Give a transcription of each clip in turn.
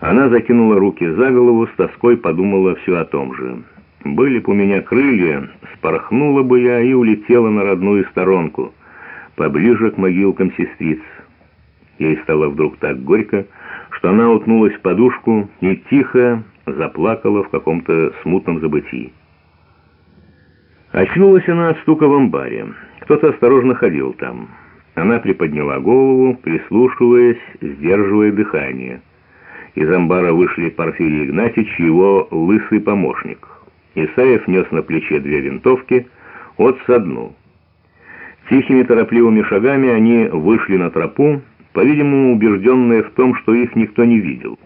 Она закинула руки за голову, с тоской подумала все о том же. «Были б у меня крылья, спорхнула бы я и улетела на родную сторонку, поближе к могилкам сестриц». Ей стало вдруг так горько, что она утнулась в подушку и тихо заплакала в каком-то смутном забытии. Очнулась она от стука в амбаре. Кто-то осторожно ходил там. Она приподняла голову, прислушиваясь, сдерживая дыхание. Из амбара вышли Порфирий Игнатьич и его лысый помощник. Исаев нес на плече две винтовки, от одну. Тихими торопливыми шагами они вышли на тропу, по-видимому, убежденные в том, что их никто не видел.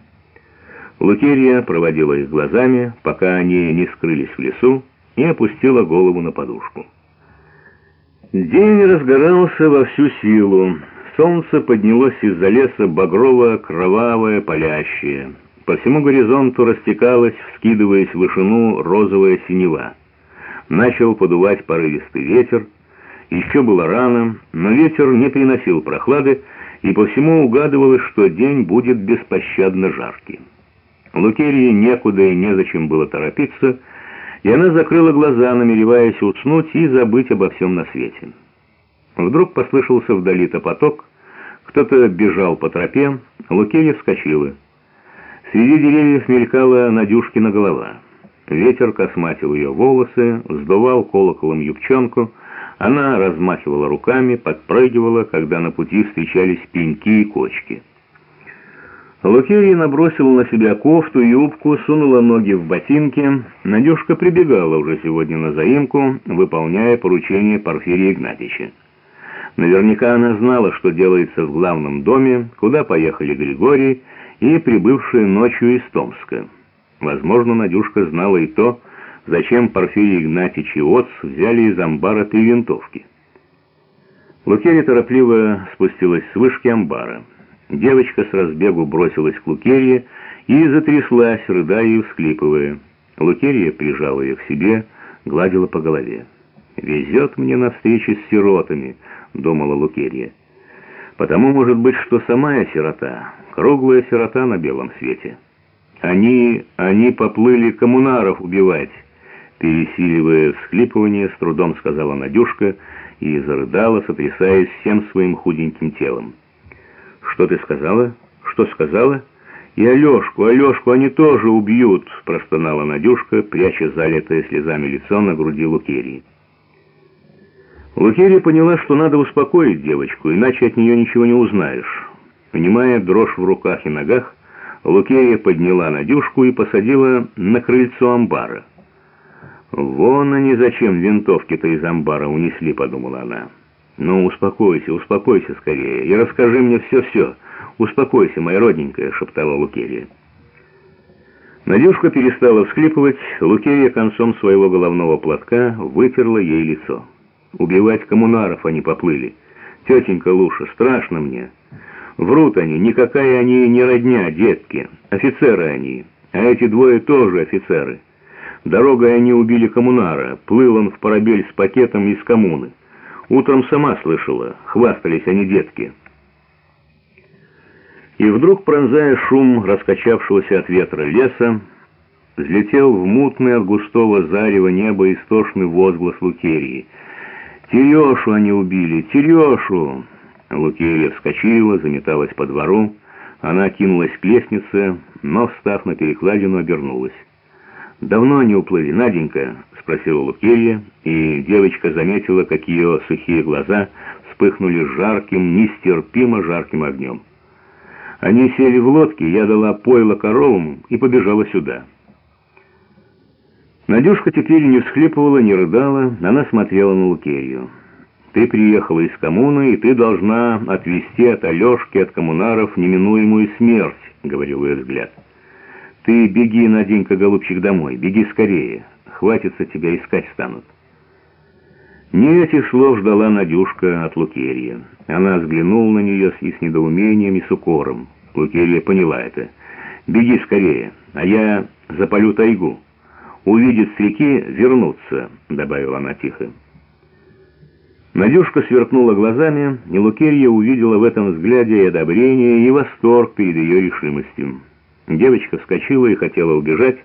Лукерия проводила их глазами, пока они не скрылись в лесу, и опустила голову на подушку. День разгорался во всю силу. Солнце поднялось из-за леса багрово-кровавое, палящее. По всему горизонту растекалась, вскидываясь в вышину, розовая синева. Начал подувать порывистый ветер. Еще было рано, но ветер не приносил прохлады, и по всему угадывалось, что день будет беспощадно жаркий. Лукерии некуда и незачем было торопиться, и она закрыла глаза, намереваясь уснуть и забыть обо всем на свете. Вдруг послышался вдали топоток, кто-то бежал по тропе, Лукерья вскочила. Среди деревьев мелькала Надюшкина голова. Ветер косматил ее волосы, вздувал колоколом юбчонку, она размахивала руками, подпрыгивала, когда на пути встречались пеньки и кочки. Лукерья набросила на себя кофту, юбку, сунула ноги в ботинки. Надюшка прибегала уже сегодня на заимку, выполняя поручение Порфирия Игнатьича. Наверняка она знала, что делается в главном доме, куда поехали Григорий и прибывшие ночью из Томска. Возможно, Надюшка знала и то, зачем Порфирий Игнатьич и Оц взяли из амбара три винтовки. Лукерья торопливо спустилась с вышки амбара. Девочка с разбегу бросилась к Лукерье и затряслась, рыдая и всхлипывая. Лукерья прижала ее к себе, гладила по голове. «Везет мне на встречи с сиротами», — думала Лукерья. «Потому, может быть, что сама я сирота, круглая сирота на белом свете. Они, они поплыли коммунаров убивать», — пересиливая всхлипывание, с трудом сказала Надюшка и зарыдала, сотрясаясь всем своим худеньким телом. «Что ты сказала? Что сказала?» «И Алешку, Алешку они тоже убьют!» — простонала Надюшка, пряча залитое слезами лицо на груди Лукерии. Лукерия поняла, что надо успокоить девочку, иначе от нее ничего не узнаешь. Понимая дрожь в руках и ногах, Лукерия подняла Надюшку и посадила на крыльцо амбара. «Вон они зачем винтовки-то из амбара унесли», — подумала она. «Ну, успокойся, успокойся скорее и расскажи мне все-все. Успокойся, моя родненькая», — шептала Лукерия. Надюшка перестала всхлипывать, Лукерия концом своего головного платка вытерла ей лицо. Убивать коммунаров они поплыли. Тетенька Луша, страшно мне. Врут они, никакая они не родня, детки. Офицеры они, а эти двое тоже офицеры. Дорогой они убили коммунара, плыл он в парабель с пакетом из коммуны. Утром сама слышала, хвастались они детки. И вдруг, пронзая шум раскачавшегося от ветра леса, взлетел в мутное от густого зарева неба истошный возглас Лукерии. «Терешу они убили! Терешу!» Лукерия вскочила, заметалась по двору. Она кинулась к лестнице, но, встав на перекладину, обернулась. «Давно они уплыли, Наденька?» — спросила Лукерья, и девочка заметила, как ее сухие глаза вспыхнули жарким, нестерпимо жарким огнем. Они сели в лодке, я дала пойло коровам и побежала сюда. Надюшка теперь не всхлипывала, не рыдала, она смотрела на Лукерью. «Ты приехала из коммуны, и ты должна отвести от Алешки, от коммунаров неминуемую смерть», — говорил ее взгляд. Ты беги, Наденька, голубчик, домой, беги скорее. Хватится тебя искать станут. Не этих слов ждала Надюшка от Лукерья. Она взглянула на нее и с недоумением, и с укором. Лукерья поняла это. «Беги скорее, а я запалю тайгу. Увидит с реки, вернуться», — добавила она тихо. Надюшка сверкнула глазами, и Лукерья увидела в этом взгляде и одобрение, и восторг перед ее решимостью. Девочка вскочила и хотела убежать,